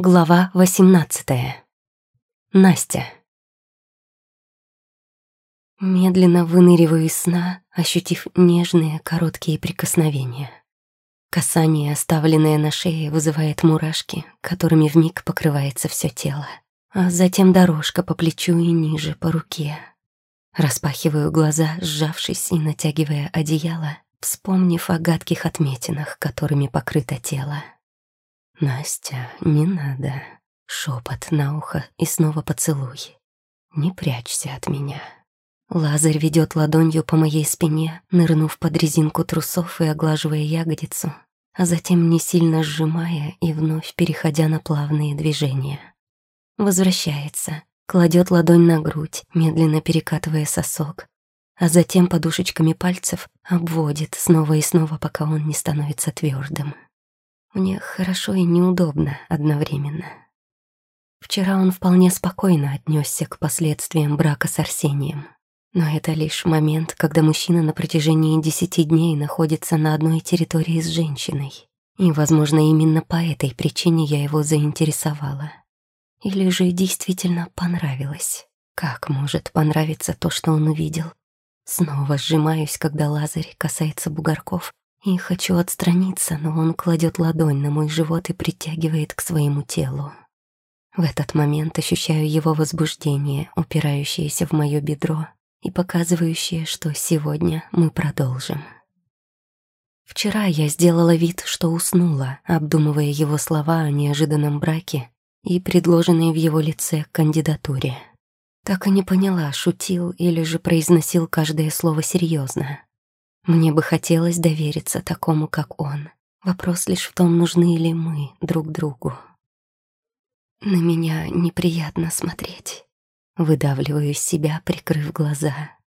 Глава 18. Настя. Медленно выныриваю из сна, ощутив нежные короткие прикосновения. Касание, оставленное на шее, вызывает мурашки, которыми вмиг покрывается все тело. А затем дорожка по плечу и ниже, по руке. Распахиваю глаза, сжавшись и натягивая одеяло, вспомнив о гадких отметинах, которыми покрыто тело. «Настя, не надо». Шепот на ухо и снова поцелуй. «Не прячься от меня». Лазарь ведет ладонью по моей спине, нырнув под резинку трусов и оглаживая ягодицу, а затем не сильно сжимая и вновь переходя на плавные движения. Возвращается, кладет ладонь на грудь, медленно перекатывая сосок, а затем подушечками пальцев обводит снова и снова, пока он не становится твердым. Мне хорошо и неудобно одновременно. Вчера он вполне спокойно отнесся к последствиям брака с Арсением. Но это лишь момент, когда мужчина на протяжении десяти дней находится на одной территории с женщиной. И, возможно, именно по этой причине я его заинтересовала. Или же действительно понравилось. Как может понравиться то, что он увидел? Снова сжимаюсь, когда Лазарь касается бугорков, и хочу отстраниться, но он кладет ладонь на мой живот и притягивает к своему телу. В этот момент ощущаю его возбуждение, упирающееся в мое бедро и показывающее, что сегодня мы продолжим. Вчера я сделала вид, что уснула, обдумывая его слова о неожиданном браке и предложенной в его лице кандидатуре. Так и не поняла, шутил или же произносил каждое слово серьезно. Мне бы хотелось довериться такому, как он. Вопрос лишь в том, нужны ли мы друг другу. На меня неприятно смотреть. Выдавливаю себя, прикрыв глаза.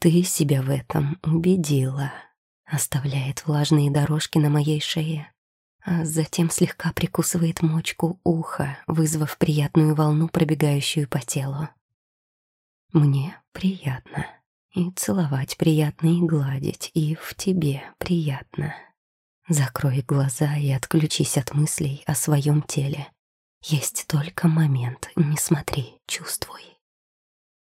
Ты себя в этом убедила. Оставляет влажные дорожки на моей шее, а затем слегка прикусывает мочку уха, вызвав приятную волну, пробегающую по телу. Мне приятно. И целовать приятно, и гладить, и в тебе приятно. Закрой глаза и отключись от мыслей о своем теле. Есть только момент, не смотри, чувствуй.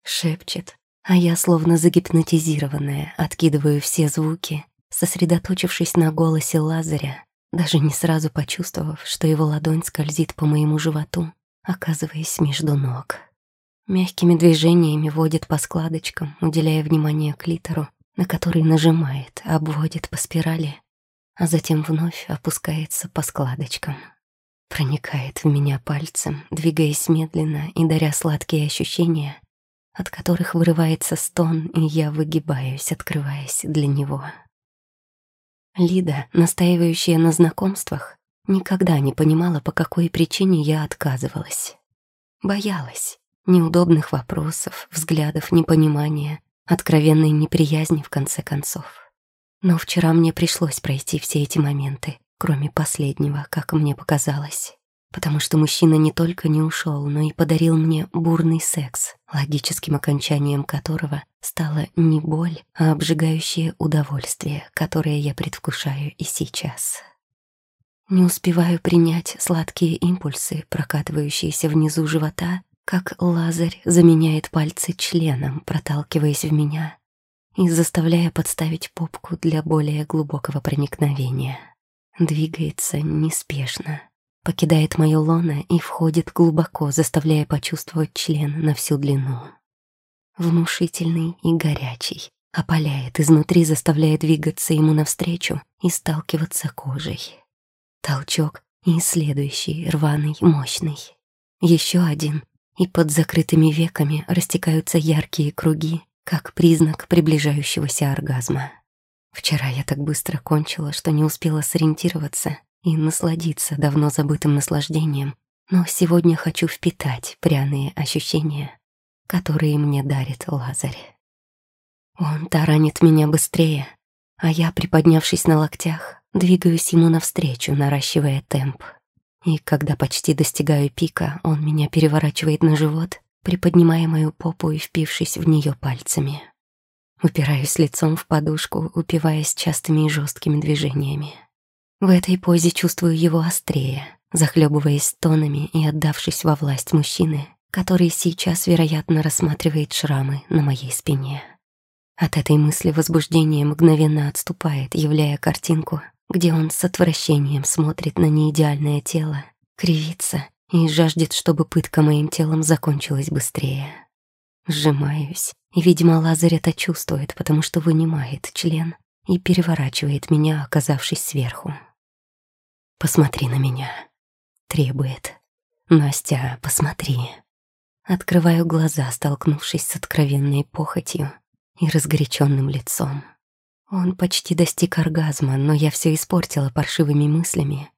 Шепчет, а я, словно загипнотизированная, откидываю все звуки, сосредоточившись на голосе Лазаря, даже не сразу почувствовав, что его ладонь скользит по моему животу, оказываясь между ног. Мягкими движениями водит по складочкам, уделяя внимание клитору, на который нажимает, обводит по спирали, а затем вновь опускается по складочкам. Проникает в меня пальцем, двигаясь медленно и даря сладкие ощущения, от которых вырывается стон, и я выгибаюсь, открываясь для него. Лида, настаивающая на знакомствах, никогда не понимала, по какой причине я отказывалась. Боялась, неудобных вопросов, взглядов, непонимания, откровенной неприязни в конце концов. Но вчера мне пришлось пройти все эти моменты, кроме последнего, как мне показалось. Потому что мужчина не только не ушел, но и подарил мне бурный секс, логическим окончанием которого стало не боль, а обжигающее удовольствие, которое я предвкушаю и сейчас. Не успеваю принять сладкие импульсы, прокатывающиеся внизу живота, как лазарь заменяет пальцы членом, проталкиваясь в меня и заставляя подставить попку для более глубокого проникновения. Двигается неспешно, покидает мою лоно и входит глубоко, заставляя почувствовать член на всю длину. Внушительный и горячий, опаляет изнутри, заставляя двигаться ему навстречу и сталкиваться кожей. Толчок и следующий, рваный, мощный. Еще один, и под закрытыми веками растекаются яркие круги, как признак приближающегося оргазма. Вчера я так быстро кончила, что не успела сориентироваться и насладиться давно забытым наслаждением, но сегодня хочу впитать пряные ощущения, которые мне дарит Лазарь. Он таранит меня быстрее, а я, приподнявшись на локтях, двигаюсь ему навстречу, наращивая темп. И когда почти достигаю пика, он меня переворачивает на живот, приподнимая мою попу и впившись в нее пальцами. Упираюсь лицом в подушку, упиваясь частыми и жесткими движениями. В этой позе чувствую его острее, захлебываясь тонами и отдавшись во власть мужчины, который сейчас, вероятно, рассматривает шрамы на моей спине. От этой мысли возбуждение мгновенно отступает, являя картинку, где он с отвращением смотрит на неидеальное тело, кривится и жаждет, чтобы пытка моим телом закончилась быстрее. Сжимаюсь, и, видимо, Лазарь это чувствует, потому что вынимает член и переворачивает меня, оказавшись сверху. «Посмотри на меня», — требует. «Настя, посмотри». Открываю глаза, столкнувшись с откровенной похотью и разгоряченным лицом. Он почти достиг оргазма, но я все испортила паршивыми мыслями,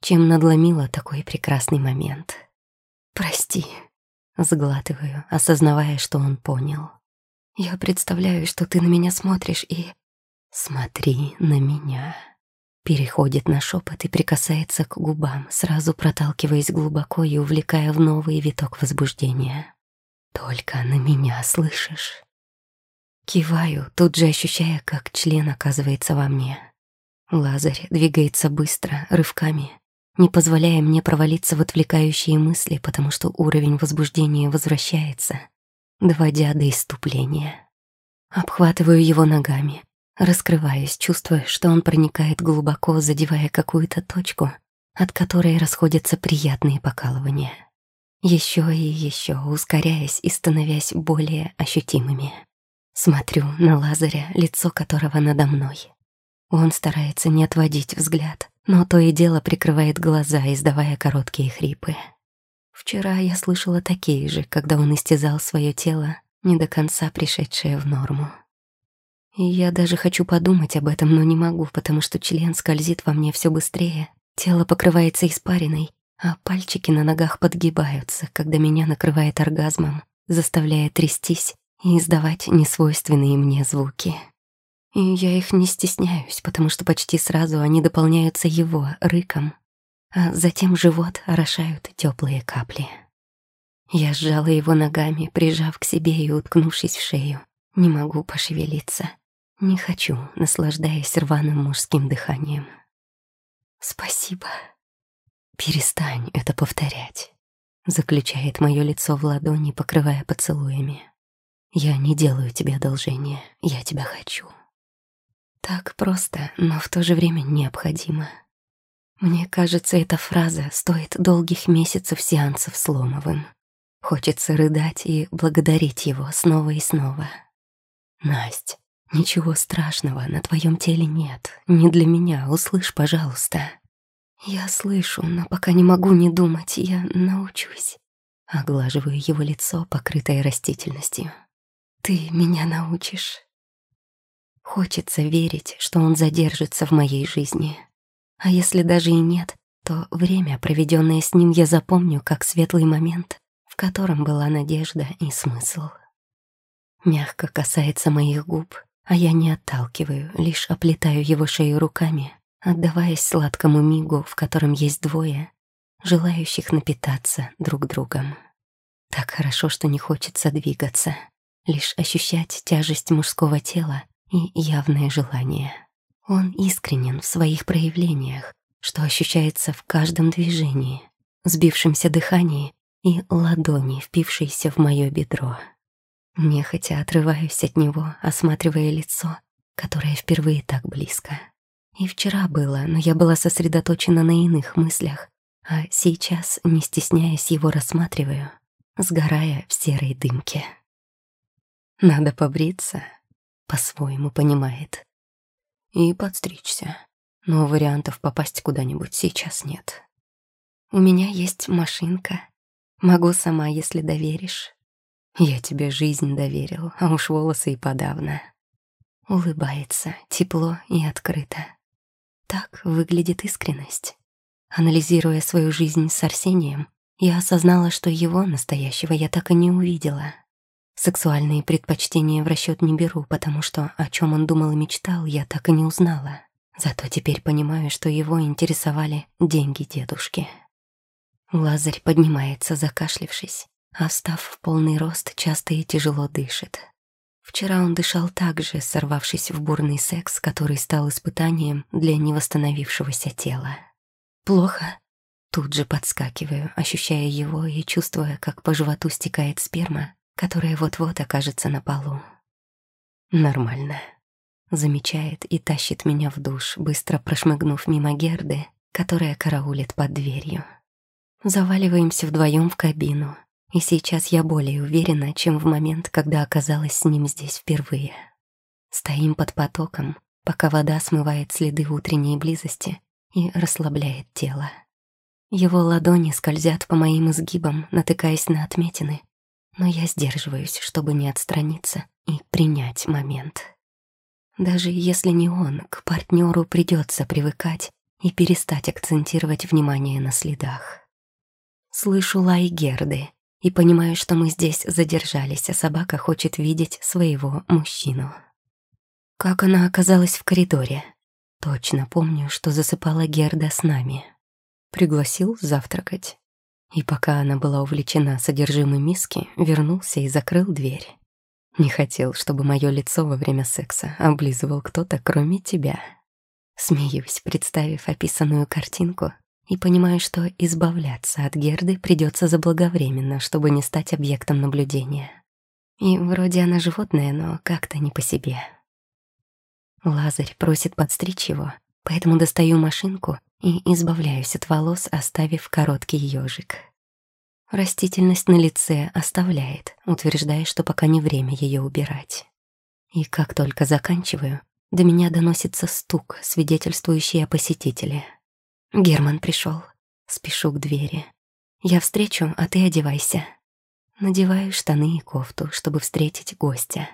чем надломила такой прекрасный момент. «Прости», — сглатываю, осознавая, что он понял. «Я представляю, что ты на меня смотришь и...» «Смотри на меня». Переходит на шепот и прикасается к губам, сразу проталкиваясь глубоко и увлекая в новый виток возбуждения. «Только на меня слышишь?» Киваю, тут же ощущая, как член оказывается во мне. Лазарь двигается быстро, рывками, не позволяя мне провалиться в отвлекающие мысли, потому что уровень возбуждения возвращается, доводя до иступления. Обхватываю его ногами, раскрываясь, чувствуя, что он проникает глубоко, задевая какую-то точку, от которой расходятся приятные покалывания. Еще и еще, ускоряясь и становясь более ощутимыми. Смотрю на Лазаря, лицо которого надо мной. Он старается не отводить взгляд, но то и дело прикрывает глаза, издавая короткие хрипы. Вчера я слышала такие же, когда он истязал свое тело, не до конца пришедшее в норму. И я даже хочу подумать об этом, но не могу, потому что член скользит во мне все быстрее, тело покрывается испариной, а пальчики на ногах подгибаются, когда меня накрывает оргазмом, заставляя трястись и издавать несвойственные мне звуки. И я их не стесняюсь, потому что почти сразу они дополняются его рыком, а затем живот орошают теплые капли. Я сжала его ногами, прижав к себе и уткнувшись в шею. Не могу пошевелиться. Не хочу, наслаждаясь рваным мужским дыханием. «Спасибо». «Перестань это повторять», — заключает мое лицо в ладони, покрывая поцелуями. Я не делаю тебе одолжения, я тебя хочу. Так просто, но в то же время необходимо. Мне кажется, эта фраза стоит долгих месяцев сеансов с Ломовым. Хочется рыдать и благодарить его снова и снова. Насть, ничего страшного на твоем теле нет. Не для меня, услышь, пожалуйста. Я слышу, но пока не могу не думать, я научусь. Оглаживаю его лицо, покрытое растительностью. Ты меня научишь. Хочется верить, что он задержится в моей жизни. А если даже и нет, то время, проведенное с ним, я запомню как светлый момент, в котором была надежда и смысл. Мягко касается моих губ, а я не отталкиваю, лишь оплетаю его шею руками, отдаваясь сладкому мигу, в котором есть двое, желающих напитаться друг другом. Так хорошо, что не хочется двигаться лишь ощущать тяжесть мужского тела и явное желание. Он искренен в своих проявлениях, что ощущается в каждом движении, сбившемся дыхании и ладони, впившейся в мое бедро. Нехотя отрываюсь от него, осматривая лицо, которое впервые так близко. И вчера было, но я была сосредоточена на иных мыслях, а сейчас, не стесняясь, его рассматриваю, сгорая в серой дымке. Надо побриться, по-своему понимает. И подстричься. Но вариантов попасть куда-нибудь сейчас нет. У меня есть машинка. Могу сама, если доверишь. Я тебе жизнь доверил, а уж волосы и подавно. Улыбается, тепло и открыто. Так выглядит искренность. Анализируя свою жизнь с Арсением, я осознала, что его настоящего я так и не увидела. Сексуальные предпочтения в расчет не беру, потому что о чем он думал и мечтал, я так и не узнала. Зато теперь понимаю, что его интересовали деньги дедушки. Лазарь поднимается, закашлившись, а став в полный рост, часто и тяжело дышит. Вчера он дышал так же, сорвавшись в бурный секс, который стал испытанием для невосстановившегося тела. «Плохо?» Тут же подскакиваю, ощущая его и чувствуя, как по животу стекает сперма, которая вот-вот окажется на полу. «Нормально», — замечает и тащит меня в душ, быстро прошмыгнув мимо Герды, которая караулит под дверью. Заваливаемся вдвоем в кабину, и сейчас я более уверена, чем в момент, когда оказалась с ним здесь впервые. Стоим под потоком, пока вода смывает следы утренней близости и расслабляет тело. Его ладони скользят по моим изгибам, натыкаясь на отметины, но я сдерживаюсь, чтобы не отстраниться и принять момент. Даже если не он, к партнеру придется привыкать и перестать акцентировать внимание на следах. Слышу лай Герды и понимаю, что мы здесь задержались, а собака хочет видеть своего мужчину. Как она оказалась в коридоре? Точно помню, что засыпала Герда с нами. Пригласил завтракать. И пока она была увлечена содержимым миски, вернулся и закрыл дверь. Не хотел, чтобы мое лицо во время секса облизывал кто-то, кроме тебя. Смеюсь, представив описанную картинку, и понимаю, что избавляться от Герды придется заблаговременно, чтобы не стать объектом наблюдения. И вроде она животное, но как-то не по себе. Лазарь просит подстричь его, поэтому достаю машинку и избавляюсь от волос, оставив короткий ежик. Растительность на лице оставляет, утверждая, что пока не время ее убирать. И как только заканчиваю, до меня доносится стук, свидетельствующий о посетителе. Герман пришел. Спешу к двери. Я встречу, а ты одевайся. Надеваю штаны и кофту, чтобы встретить гостя.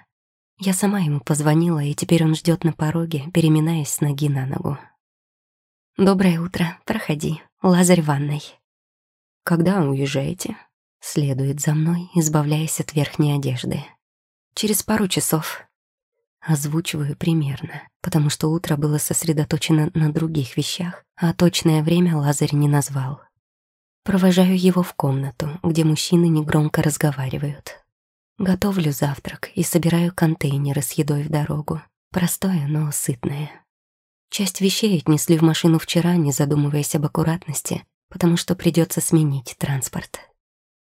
Я сама ему позвонила, и теперь он ждет на пороге, переминаясь с ноги на ногу. «Доброе утро. Проходи. Лазарь в ванной». «Когда уезжаете?» Следует за мной, избавляясь от верхней одежды. «Через пару часов». Озвучиваю примерно, потому что утро было сосредоточено на других вещах, а точное время Лазарь не назвал. Провожаю его в комнату, где мужчины негромко разговаривают. Готовлю завтрак и собираю контейнеры с едой в дорогу. Простое, но сытное. Часть вещей отнесли в машину вчера, не задумываясь об аккуратности, потому что придется сменить транспорт.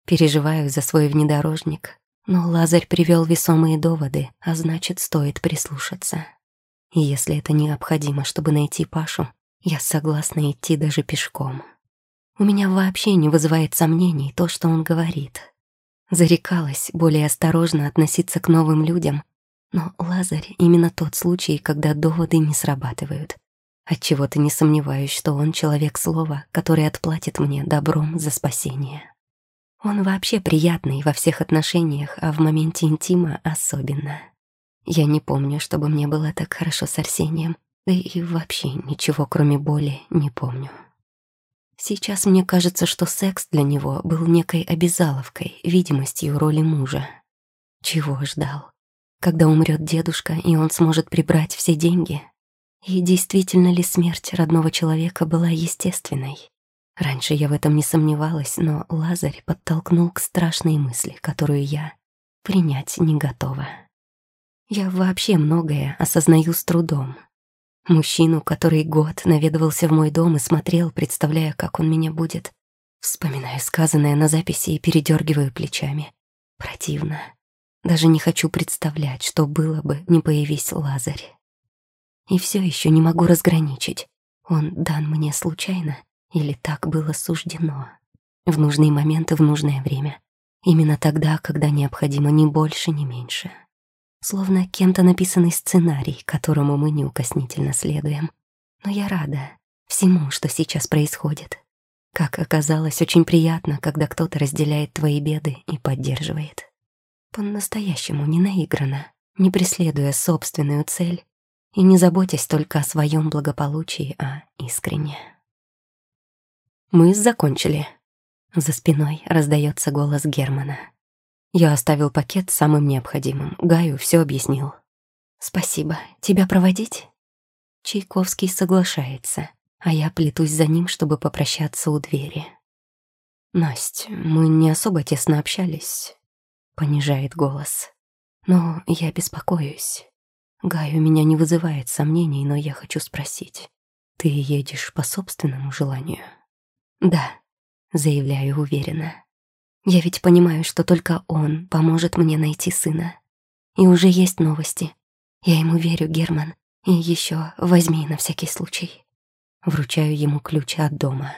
Переживаю за свой внедорожник, но Лазарь привел весомые доводы, а значит, стоит прислушаться. И если это необходимо, чтобы найти Пашу, я согласна идти даже пешком. У меня вообще не вызывает сомнений то, что он говорит. Зарекалась более осторожно относиться к новым людям, но Лазарь — именно тот случай, когда доводы не срабатывают. Отчего-то не сомневаюсь, что он человек слова, который отплатит мне добром за спасение. Он вообще приятный во всех отношениях, а в моменте интима особенно. Я не помню, чтобы мне было так хорошо с Арсением, да и вообще ничего, кроме боли, не помню. Сейчас мне кажется, что секс для него был некой обязаловкой, видимостью роли мужа. Чего ждал? Когда умрет дедушка, и он сможет прибрать все деньги? И действительно ли смерть родного человека была естественной? Раньше я в этом не сомневалась, но Лазарь подтолкнул к страшной мысли, которую я принять не готова. Я вообще многое осознаю с трудом. Мужчину, который год наведывался в мой дом и смотрел, представляя, как он меня будет. Вспоминаю сказанное на записи и передергиваю плечами. Противно. Даже не хочу представлять, что было бы, не появись Лазарь. И все еще не могу разграничить, он дан мне случайно или так было суждено. В нужные моменты, в нужное время. Именно тогда, когда необходимо ни больше, ни меньше. Словно кем-то написанный сценарий, которому мы неукоснительно следуем. Но я рада всему, что сейчас происходит. Как оказалось, очень приятно, когда кто-то разделяет твои беды и поддерживает. По-настоящему не наигранно, не преследуя собственную цель и не заботясь только о своем благополучии, а искренне. «Мы закончили». За спиной раздается голос Германа. Я оставил пакет самым необходимым. Гаю все объяснил. «Спасибо. Тебя проводить?» Чайковский соглашается, а я плетусь за ним, чтобы попрощаться у двери. «Насть, мы не особо тесно общались понижает голос. Но я беспокоюсь. Гай у меня не вызывает сомнений, но я хочу спросить. Ты едешь по собственному желанию? Да, заявляю уверенно. Я ведь понимаю, что только он поможет мне найти сына. И уже есть новости. Я ему верю, Герман. И еще возьми на всякий случай. Вручаю ему ключ от дома.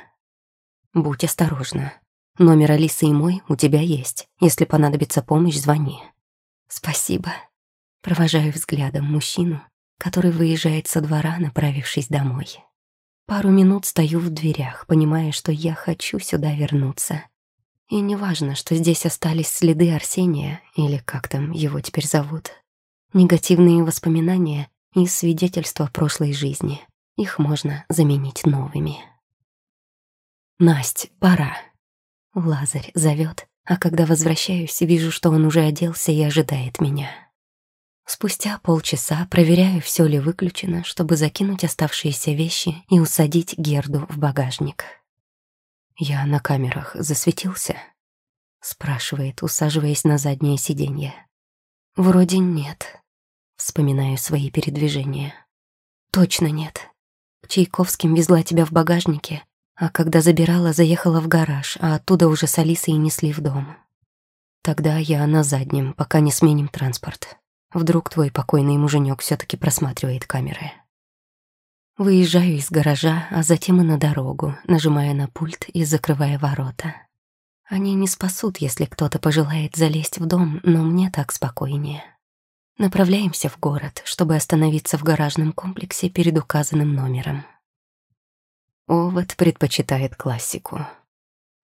Будь осторожна. Номер Алисы и мой у тебя есть. Если понадобится помощь, звони. Спасибо. Провожаю взглядом мужчину, который выезжает со двора, направившись домой. Пару минут стою в дверях, понимая, что я хочу сюда вернуться. И неважно, что здесь остались следы Арсения, или как там его теперь зовут. Негативные воспоминания и свидетельства прошлой жизни. Их можно заменить новыми. «Насть, пора!» Лазарь зовет, а когда возвращаюсь, вижу, что он уже оделся и ожидает меня. Спустя полчаса проверяю, все ли выключено, чтобы закинуть оставшиеся вещи и усадить Герду в багажник. «Я на камерах засветился?» — спрашивает, усаживаясь на заднее сиденье. «Вроде нет», — вспоминаю свои передвижения. «Точно нет. Чайковским везла тебя в багажнике, а когда забирала, заехала в гараж, а оттуда уже с Алисой несли в дом. Тогда я на заднем, пока не сменим транспорт. Вдруг твой покойный муженек все таки просматривает камеры. Выезжаю из гаража, а затем и на дорогу, нажимая на пульт и закрывая ворота. Они не спасут, если кто-то пожелает залезть в дом, но мне так спокойнее. Направляемся в город, чтобы остановиться в гаражном комплексе перед указанным номером. Овод предпочитает классику.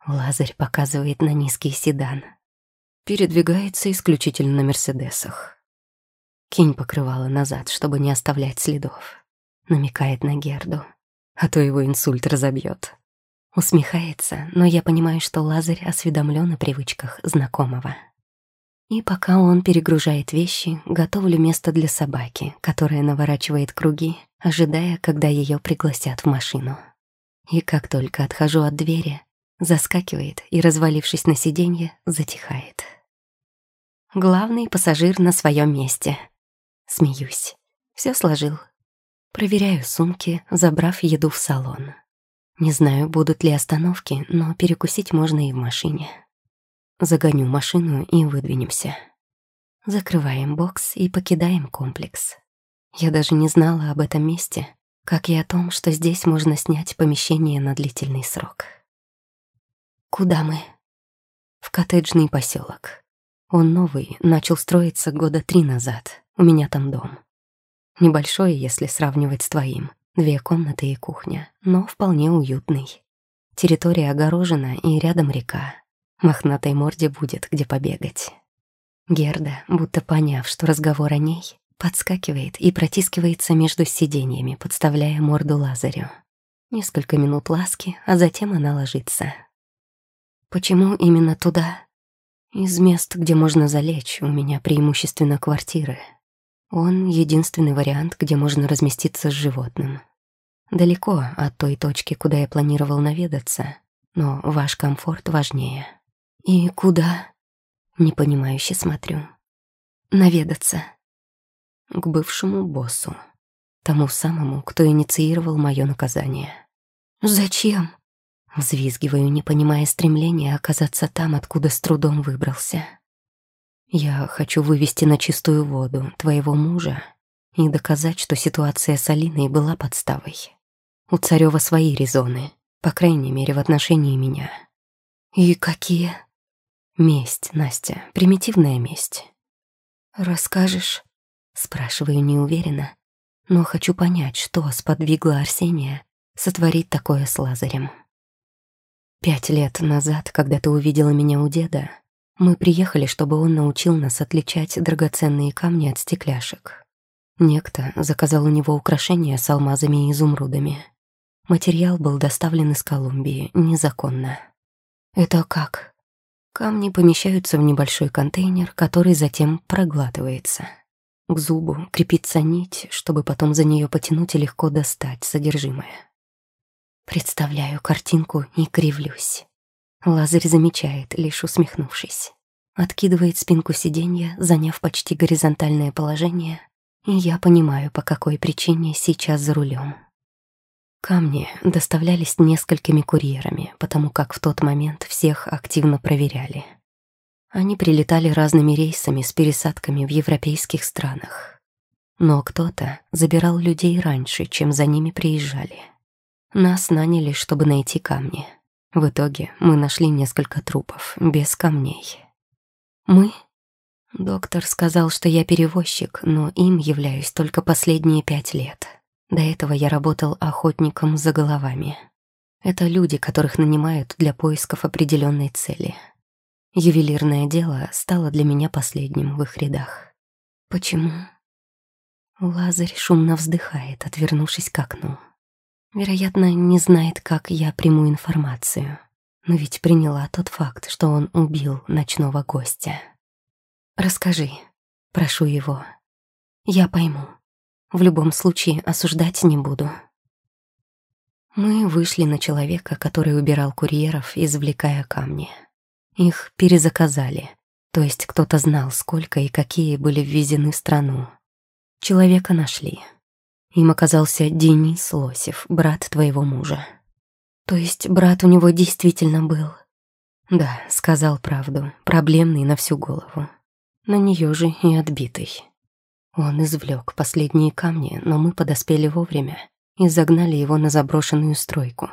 Лазарь показывает на низкий седан. Передвигается исключительно на «Мерседесах». Кинь покрывало назад, чтобы не оставлять следов. Намекает на Герду. А то его инсульт разобьет. Усмехается, но я понимаю, что Лазарь осведомлен о привычках знакомого. И пока он перегружает вещи, готовлю место для собаки, которая наворачивает круги, ожидая, когда ее пригласят в машину. И как только отхожу от двери, заскакивает и, развалившись на сиденье, затихает. Главный пассажир на своем месте. Смеюсь. Все сложил. Проверяю сумки, забрав еду в салон. Не знаю, будут ли остановки, но перекусить можно и в машине. Загоню машину и выдвинемся. Закрываем бокс и покидаем комплекс. Я даже не знала об этом месте, как и о том, что здесь можно снять помещение на длительный срок. Куда мы? В коттеджный поселок. Он новый, начал строиться года три назад. У меня там дом. Небольшой, если сравнивать с твоим. Две комнаты и кухня, но вполне уютный. Территория огорожена и рядом река. Мохнатой морде будет где побегать. Герда, будто поняв, что разговор о ней, Подскакивает и протискивается между сиденьями, подставляя морду Лазарю. Несколько минут ласки, а затем она ложится. Почему именно туда? Из мест, где можно залечь, у меня преимущественно квартиры. Он — единственный вариант, где можно разместиться с животным. Далеко от той точки, куда я планировал наведаться, но ваш комфорт важнее. И куда? Непонимающе смотрю. Наведаться к бывшему боссу, тому самому, кто инициировал мое наказание. «Зачем?» Взвизгиваю, не понимая стремления оказаться там, откуда с трудом выбрался. «Я хочу вывести на чистую воду твоего мужа и доказать, что ситуация с Алиной была подставой. У Царева свои резоны, по крайней мере, в отношении меня». «И какие?» «Месть, Настя, примитивная месть». «Расскажешь?» Спрашиваю неуверенно, но хочу понять, что сподвигло Арсения сотворить такое с Лазарем. Пять лет назад, когда ты увидела меня у деда, мы приехали, чтобы он научил нас отличать драгоценные камни от стекляшек. Некто заказал у него украшения с алмазами и изумрудами. Материал был доставлен из Колумбии незаконно. Это как? Камни помещаются в небольшой контейнер, который затем проглатывается. К зубу крепится нить, чтобы потом за нее потянуть и легко достать содержимое. Представляю картинку и кривлюсь. Лазарь замечает, лишь усмехнувшись. откидывает спинку сиденья, заняв почти горизонтальное положение, и я понимаю, по какой причине сейчас за рулем. Камни доставлялись несколькими курьерами, потому как в тот момент всех активно проверяли. Они прилетали разными рейсами с пересадками в европейских странах. Но кто-то забирал людей раньше, чем за ними приезжали. Нас наняли, чтобы найти камни. В итоге мы нашли несколько трупов, без камней. Мы? Доктор сказал, что я перевозчик, но им являюсь только последние пять лет. До этого я работал охотником за головами. Это люди, которых нанимают для поисков определенной цели. Ювелирное дело стало для меня последним в их рядах. Почему? Лазарь шумно вздыхает, отвернувшись к окну. Вероятно, не знает, как я приму информацию. Но ведь приняла тот факт, что он убил ночного гостя. «Расскажи», — прошу его. «Я пойму». В любом случае осуждать не буду. Мы вышли на человека, который убирал курьеров, извлекая камни. Их перезаказали, то есть кто-то знал, сколько и какие были ввезены в страну. Человека нашли. Им оказался Денис Лосев, брат твоего мужа. То есть брат у него действительно был? Да, сказал правду, проблемный на всю голову. На нее же и отбитый. Он извлек последние камни, но мы подоспели вовремя и загнали его на заброшенную стройку.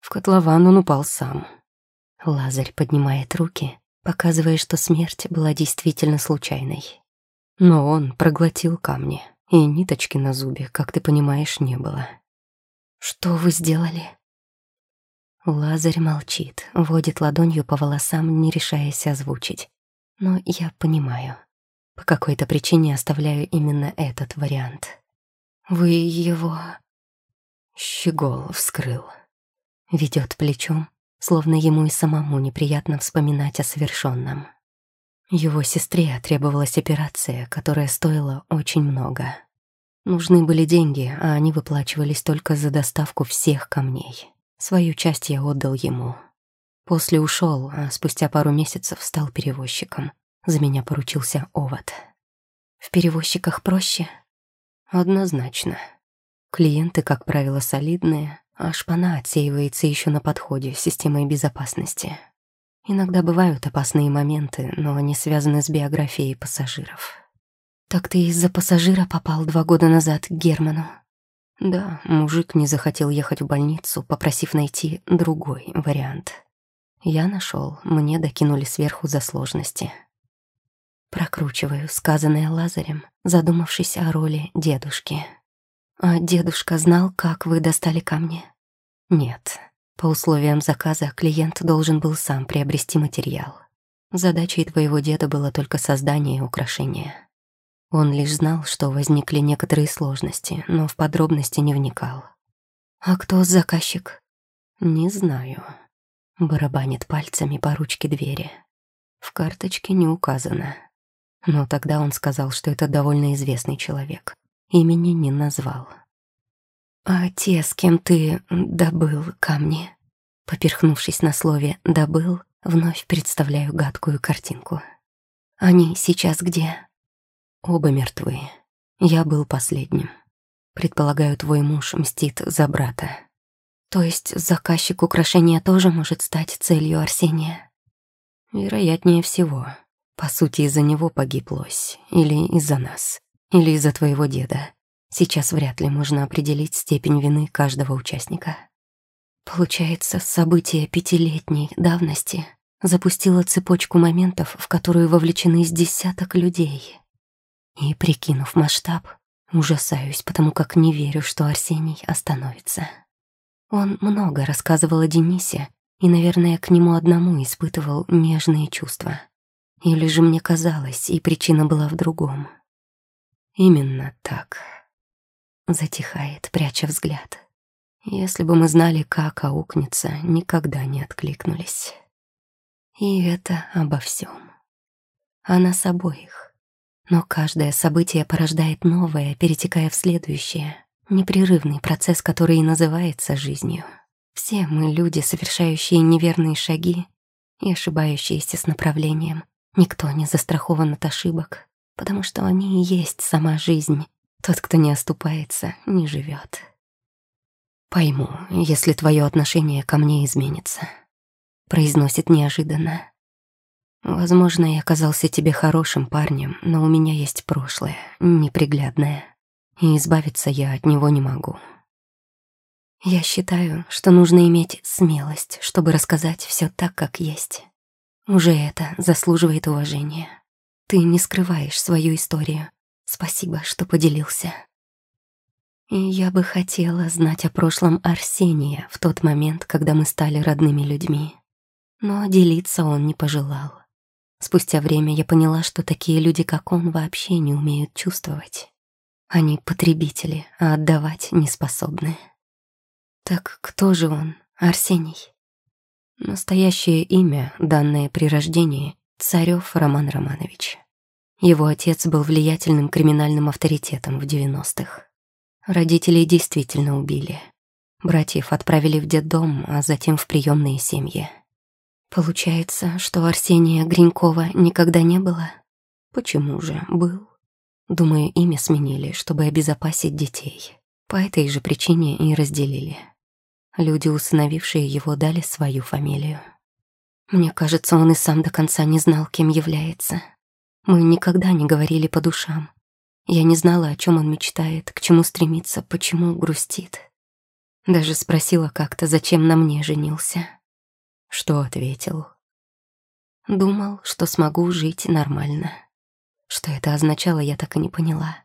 В котлован он упал сам. Лазарь поднимает руки, показывая, что смерть была действительно случайной. Но он проглотил камни, и ниточки на зубе, как ты понимаешь, не было. «Что вы сделали?» Лазарь молчит, водит ладонью по волосам, не решаясь озвучить. Но я понимаю. По какой-то причине оставляю именно этот вариант. Вы его... Щегол вскрыл. Ведет плечом, словно ему и самому неприятно вспоминать о совершенном. Его сестре требовалась операция, которая стоила очень много. Нужны были деньги, а они выплачивались только за доставку всех камней. Свою часть я отдал ему. После ушел, а спустя пару месяцев стал перевозчиком. За меня поручился овод. В перевозчиках проще? Однозначно. Клиенты, как правило, солидные, а шпана отсеивается еще на подходе с системой безопасности. Иногда бывают опасные моменты, но они связаны с биографией пассажиров. «Так ты из-за пассажира попал два года назад к Герману?» Да, мужик не захотел ехать в больницу, попросив найти другой вариант. Я нашел, мне докинули сверху за сложности. Прокручиваю сказанное Лазарем, задумавшись о роли дедушки. А дедушка знал, как вы достали камни? Нет. По условиям заказа клиент должен был сам приобрести материал. Задачей твоего деда было только создание украшения. Он лишь знал, что возникли некоторые сложности, но в подробности не вникал. «А кто заказчик?» «Не знаю». Барабанит пальцами по ручке двери. В карточке не указано. Но тогда он сказал, что это довольно известный человек. Имени не назвал. «А те, с кем ты добыл камни?» Поперхнувшись на слове «добыл», вновь представляю гадкую картинку. «Они сейчас где?» «Оба мертвы. Я был последним. Предполагаю, твой муж мстит за брата». «То есть заказчик украшения тоже может стать целью Арсения?» «Вероятнее всего», по сути, из-за него погиб лось. Или из-за нас. Или из-за твоего деда. Сейчас вряд ли можно определить степень вины каждого участника. Получается, событие пятилетней давности запустило цепочку моментов, в которую вовлечены с десяток людей. И, прикинув масштаб, ужасаюсь, потому как не верю, что Арсений остановится. Он много рассказывал о Денисе, и, наверное, к нему одному испытывал нежные чувства — или же мне казалось, и причина была в другом? Именно так. Затихает, пряча взгляд. Если бы мы знали, как аукнется, никогда не откликнулись. И это обо всем. О нас обоих. Но каждое событие порождает новое, перетекая в следующее. Непрерывный процесс, который и называется жизнью. Все мы люди, совершающие неверные шаги и ошибающиеся с направлением, Никто не застрахован от ошибок, потому что они и есть сама жизнь. Тот, кто не оступается, не живет. Пойму, если твое отношение ко мне изменится. Произносит неожиданно. Возможно, я оказался тебе хорошим парнем, но у меня есть прошлое, неприглядное, и избавиться я от него не могу. Я считаю, что нужно иметь смелость, чтобы рассказать все так, как есть. Уже это заслуживает уважения. Ты не скрываешь свою историю. Спасибо, что поделился. Я бы хотела знать о прошлом Арсения в тот момент, когда мы стали родными людьми. Но делиться он не пожелал. Спустя время я поняла, что такие люди, как он, вообще не умеют чувствовать. Они потребители, а отдавать не способны. Так кто же он, Арсений? Настоящее имя, данное при рождении, Царёв Роман Романович. Его отец был влиятельным криминальным авторитетом в 90-х. Родителей действительно убили. Братьев отправили в детдом, а затем в приемные семьи. Получается, что Арсения Гринькова никогда не было? Почему же был? Думаю, имя сменили, чтобы обезопасить детей. По этой же причине и разделили. Люди, усыновившие его, дали свою фамилию. Мне кажется, он и сам до конца не знал, кем является. Мы никогда не говорили по душам. Я не знала, о чем он мечтает, к чему стремится, почему грустит. Даже спросила как-то, зачем на мне женился. Что ответил? Думал, что смогу жить нормально. Что это означало, я так и не поняла.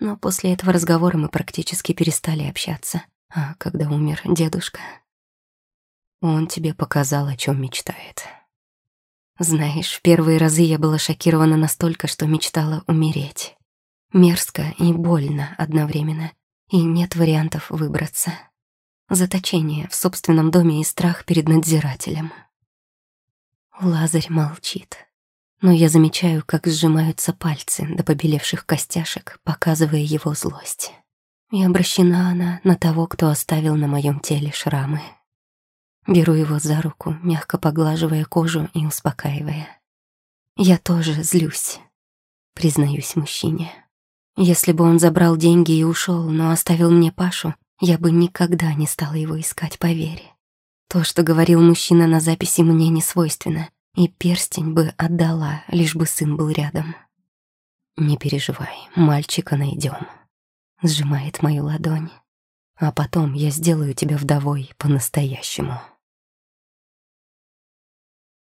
Но после этого разговора мы практически перестали общаться. А когда умер дедушка, он тебе показал, о чем мечтает. Знаешь, в первые разы я была шокирована настолько, что мечтала умереть. Мерзко и больно одновременно, и нет вариантов выбраться. Заточение в собственном доме и страх перед надзирателем. Лазарь молчит, но я замечаю, как сжимаются пальцы до побелевших костяшек, показывая его злость и обращена она на того, кто оставил на моем теле шрамы. Беру его за руку, мягко поглаживая кожу и успокаивая. Я тоже злюсь, признаюсь мужчине. Если бы он забрал деньги и ушел, но оставил мне Пашу, я бы никогда не стала его искать, поверь. То, что говорил мужчина на записи, мне не свойственно, и перстень бы отдала, лишь бы сын был рядом. Не переживай, мальчика найдем сжимает мою ладонь. А потом я сделаю тебя вдовой по-настоящему.